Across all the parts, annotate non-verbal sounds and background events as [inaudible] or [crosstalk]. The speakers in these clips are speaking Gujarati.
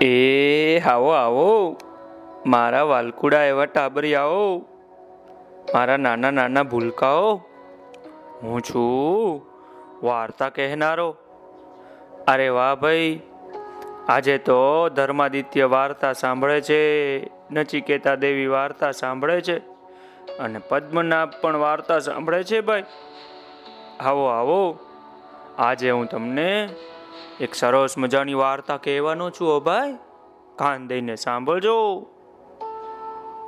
એ આવો આવો. મારા વાલકુડા એવા ટાબરિયાઓ મારા નાના નાના ભૂલકાઓ. હું છું વાર્તા કહેનારો. અરે વાહ ભાઈ, આજે તો ધર્માદિત્ય વાર્તા સાંભળે છે, નચિકેતા દેવી વાર્તા સાંભળે છે, અને પદ્મનાભ પણ વાર્તા સાંભળે છે ભાઈ. આવો આવો. આજે હું તમને એક સરસ મજાની વાર્તા કહેવાનો છું ઓ ભાઈ. કાન દઈને સાંભળજો.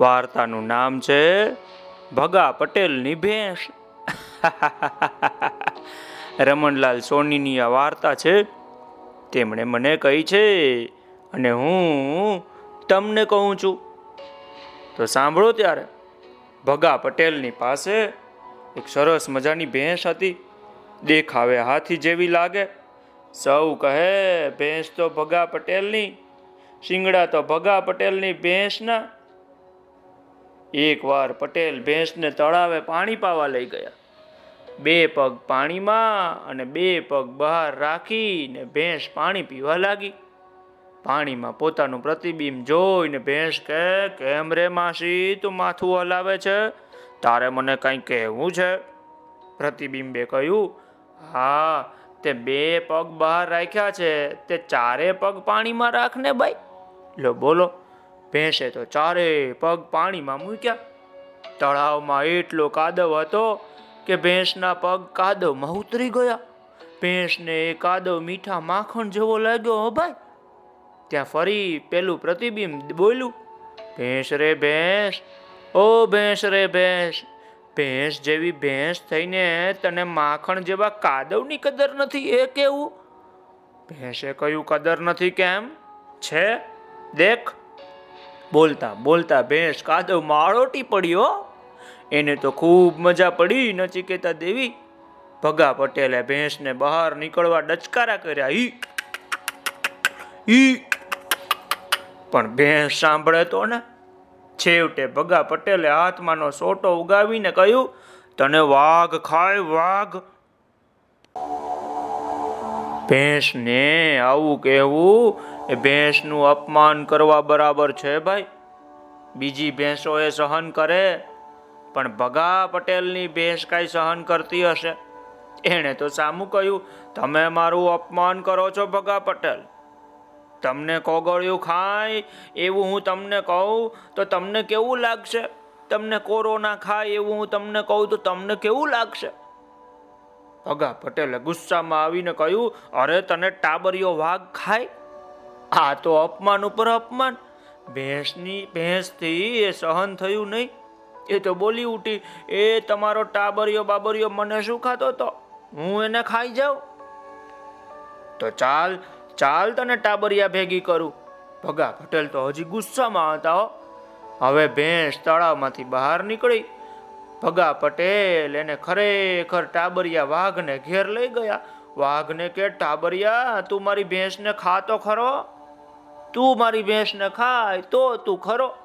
વાર્તાનું નામ છે ભગા પટેલની ભેંસ. [laughs] રમણલાલ સોનીની આ વાર્તા છે, તેમણે મને કહી છે અને હું તમને કહું છું. તો સાંભળો ત્યારે. ભગા પટેલની પાસે એક સરસ મજાની ભેંસ હતી. દેખાવે હાથી જેવી લાગે. સૌ કહે, ભેંસ તો ભગા પટેલની, શિંગડા તો ભગા પટેલની ભેંસના. એકવાર પટેલ ભેંસને તળાવે પાણી પાવા લઈ ગયા. બે પગ પાણીમાં અને બે પગ બહાર રાખીને ભેંસ પાણી પીવા લાગી. પાણીમાં પોતાનું પ્રતિબિંબ જોઈને ભેંસ કે કેમ રે માસી, તું માથું હલાવે છે? તારે મને કંઈ કહેવું છે? પ્રતિબિંબે કહ્યું, હા તે બે પગ બહાર રાખ્યા છે, તે ચારે પગ પાણીમાં રાખને ભાઈ લો, બોલો. ભેંસે તો ચારે પગ પાણીમાં મૂક્યા. તળાવમાં એટલો કાદવ હતો કે ભેંસના પગ કાદવમાં ઉતરી ગયા. ભેંસને એ કાદવ મીઠા માખણ જેવો લાગ્યો ભાઈ. ત્યાં ફરી પેલું પ્રતિબિંબ બોલ્યું. ભેંસ રે ભેંસ, ઓ ભેંસ રે ભેંસ ભેંસ જેવી ભેંસ થઈને તને માખણ જેવા કાદવની કદર નથી, એ કેવું? ભેંસે કયું કદર નથી કેમ? છે? દેખ. બોલતા બોલતા ભેંસ કાદવ માળોટી પડ્યો એને તો ખૂબ મજા પડી, નચિકેતા દેવી. ભગા પટેલે ભેંસને બહાર નીકળવા ડચકારા કર્યા. ઈ ઈ. પણ ભેંસ સાંભળે તો ને? છેવટે ભગા પટેલે હાથમાંનો સોટો ઉગાવીને કહ્યું, તને વાઘ ખાય, વાઘ. ભેંસને આવું કહેવું, એ ભેંસનું અપમાન કરવા બરાબર છે ભાઈ. બીજી ભેંસો એ સહન કરે, પણ ભગા પટેલની ભેંસ કાંઈ સહન કરતી હશે. એણે તો સામું કહ્યું, તમે મારું અપમાન કરો છો ભગા પટેલ. તમને કોગળિયું ખાય, એવું હું તમને કહું, તો તમને કેવું લાગશે? તમને કોરોના ખાય, એવું હું તમને કહું, તો તમને કેવું લાગશે? અગા પટેલે ગુસ્સામાં આવીને કહ્યું, અરે, તને ટાબરિયો વાઘ ખાય? આ તો અપમાન ઉપર અપમાન. ભેંસની, ભેંસથી એ સહન થયું નહીં. એ તો બોલી ઉઠી, એ તમારો ટાબરિયો બાબરિયો મને શું ખાતો તો? હું એને ખાઈ જાઉં. તો ચાલ ચાલ તને ટાબરિયા ભેગી કરું. ભગા પટેલ તો હજી ગુસ્સામાં હતા હો. હવે ભેંસ તળાવમાંથી બહાર નીકળી. ભગા પટેલ એને ખરેખર ટાબરિયા વાઘને ઘેર લઈ ગયા. વાઘને કે, ટાબરિયા, તું મારી ભેંસને ખાતો ખરો? તું મારી ભેંસને ખાય તો તું ખરો.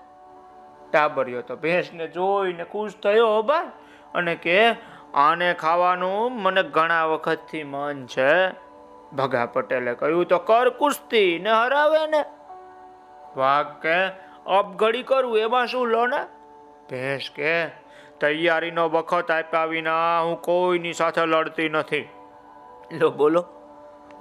ટાબરિયો તો ભેંસને જોઈને ખુશ થયો ભાઈ અને કે, આને ખાવાનું મને ઘણા વખતથી મન છે. ભગા પટેલે કહ્યું તો કર કુસ્તી ને હરાવે ને. વાઘ કે અપઘડી કરું એમાં શું લો ને? ભેંસ કે તૈયારીનો વખત આપ્યા વિના હું કોઈની સાથે લડતી નથી. લો બોલો.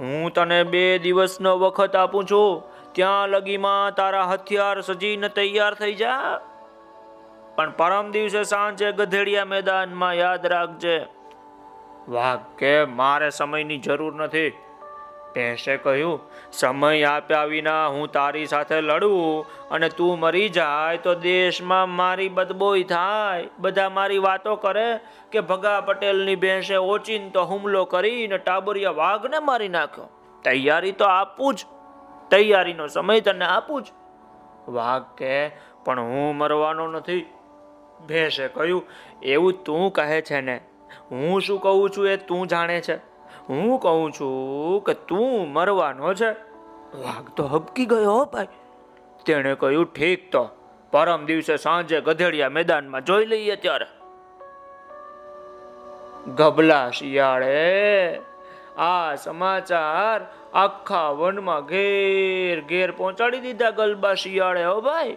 હું તને બે દિવસનો વખત આપું છું. ત્યાં લગીમાં તારા હથિયાર સજીને તૈયાર થઈ જા. પણ પરમ દિવસે સાંજે ગધેડિયા મેદાનમાં યાદ રાખજે. વાઘ કે મારે સમયની જરૂર નથી. ભેંસે કહ્યું, સમય આપ્યા વિના હું તારી સાથે લડું અને તું મરી જાય તો દેશમાં મારી બદબોઈ થાય. બધા મારી વાતો કરે કે ભગા પટેલની ભેંસે ઓચિંતો હુમલો કરીને ટાબરિયા વાઘને મારી નાખ્યો. તૈયારી તો આપું જ. તૈયારીનો સમય તને આપું જ. વાઘ કે, પણ હું મરવાનો નથી. ભેંસે કહ્યું, એવું તું કહે છે ને. હું શું કહું છું એ તું જાણે છે. હું કહું છું કે તું મરવાનો છે. વાઘ તો હબકી ગયો ભાઈ. તેણે કહ્યું, ઠીક તો. પરમ દિવસે સાંજે ગધેડિયા મેદાનમાં જોઈ લઈએ ત્યારે. ગબલા શિયાળે આ સમાચાર આખા વનમાં ઘેર ઘેર પહોંચાડી દીધા ગલબા શિયાળે હો ભાઈ.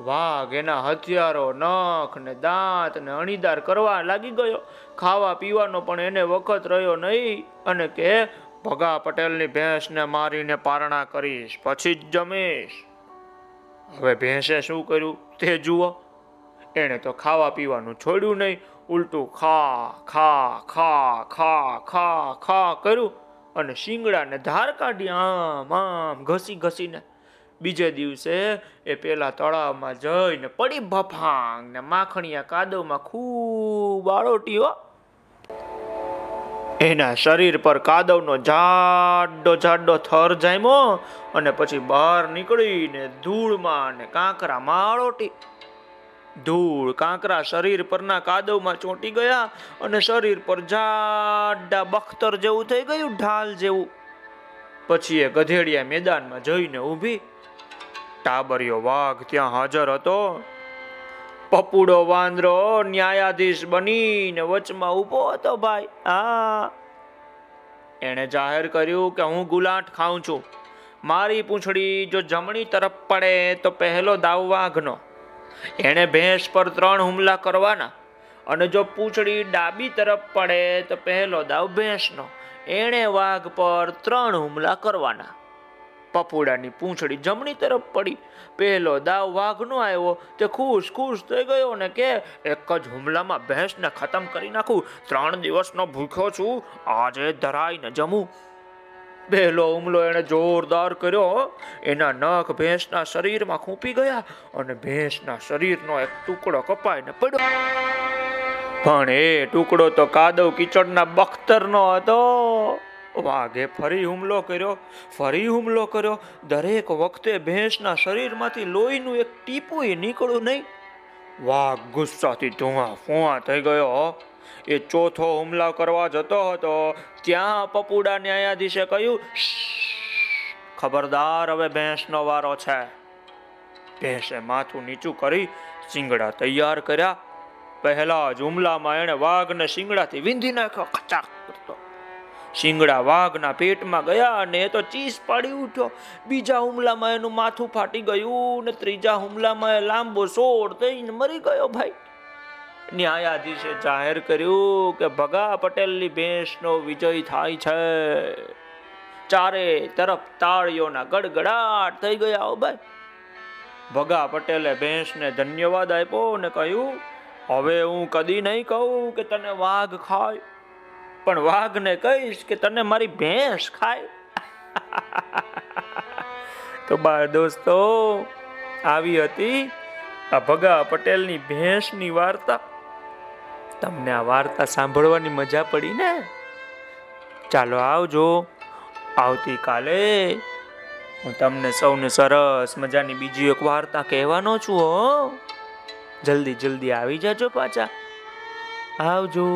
વાઘ, એના હથિયારો, નખ ને દાંત ને અણીદાર કરવા લાગી ગયો. ખાવા પીવાનો પણ એને વખત રહ્યો નહીં અને કે ભગા પટેલની ભેંસને મારીને પારણા કરીશ, પછી જ જમીશ. હવે ભેંસે શું કર્યું? તે જુઓ. એણે તો ખાવા પીવાનું છોડ્યું નહીં, ઉલટું ખા ખા ખા ખા ખા ખા કર્યું અને શિંગડાને ધાર કાઢી આમ આમ ઘસી ઘસીને બીજે દિવસે એ પેલા તળાવમાં જઈને પડી ભફાંગ ને માખણિયા કાદવમાં ખૂબ આળોટીઓ એના શરીર પર કાદવનો જાડો જાડો થર જામ્યો અને પછી બહાર નીકળીને ધૂળમાં ને કાંકરામાં આળોટી. ધૂળ કાંકરા શરીર પરના કાદવમાં ચોંટી ગયા અને શરીર પર જાડા બખ્તર જેવું થઈ ગયું, ઢાલ જેવું. પછી એ ગધેડિયા મેદાનમાં જઈને ઊભી. ટાબરિયો વાઘ ત્યાં હાજર હતો. પપુડો વાંદરો ન્યાયાધીશ બનીને વચમાં ઊભો હતો ભાઈ. હા. એણે જાહેર કર્યું કે હું ગુલાટ ખાઉં છું. મારી પૂંછડી જો જમણી તરફ પડે તો પહેલો દાવ વાઘનો. એણે ભેંસ પર ત્રણ હુમલા કરવાના અને જો પૂંછડી ડાબી તરફ પડે તો પહેલો દાવ ભેંસનો. એણે વાઘ પર ત્રણ હુમલા કરવાના. પપુડાની પૂંછડી જમણી તરફ પડી. પહેલો દાવ વાઘનો આવ્યો. તે ખુશ ખુશ થઈ ગયો ને કે એક જ હુમલામાં ભેંસને ખતમ કરી નાખું. ત્રણ દિવસનો ભૂખ્યો છું. આજે ધરાઈને જમું. પહેલો હુમલો એણે જોરદાર કર્યો એના નખ ભેંસના શરીરમાં ખૂંપી ગયા અને ભેંસના શરીરનો એક ટુકડો કપાઈને પડ્યો. પણ એ ટુકડો તો કાદવ કીચડના બખ્તરનો હતો. વાઘે ફરી હુમલો કર્યો, ફરી હુમલો કર્યો. દરેક વખતે ભેંસના શરીરમાંથી લોહીનું એક ટીપું નીકળ્યું નહીં. વાઘ ગુસ્સાથી ધુઆ ફુઆ થઈ ગયો. એ ચોથો હુમલો કરવા જતો હતો. ત્યાં પપુડા ન્યાયાધીશે કહ્યું ખબરદાર હવે ભેંસનો વારો છે. ભેંસે માથું નીચું કરી શિંગડા તૈયાર કર્યા. પહેલા જ હુમલામાં એણે વાઘને શિંગડાથી વીંધી નાખ્યો. ખચાક. શિંગડા વાઘના પેટમાં ગયા અને એ તો ચીસ પાડી ઉઠ્યો. બીજા હુમલામાં એનું માથું ફાટી ગયું ને ત્રીજા હુમલામાં એ લાંબો સોળ થઈને મરી ગયો ભાઈ. ન્યાયાધીશે જાહેર કર્યું કે ભગા પટેલની ભેંસનો વિજય થાય છે. ચારે તરફ તાળીઓના ગડગડાટ થઈ ગયા ભાઈ. ભગા પટેલે ભેંસને ધન્યવાદ આપ્યો ને કહ્યું, હવે હું કદી નહીં કહું કે તને વાઘ ખાય. પણ વાઘને કહીશ કે તને મારી ભેંસ ખાય. તો બાળ દોસ્તો, આવી હતી આ ભગા પટેલની ભેંસની વાર્તા. તમને આ વાર્તા સાંભળવાની મજા પડી ને? ચાલો આવજો. આવતીકાલે હું તમને સૌને સરસ મજાની બીજી એક વાર્તા કહેવાનો છું, હો. જલ્દી જલ્દી આવી જાજો પાછા. આવજો.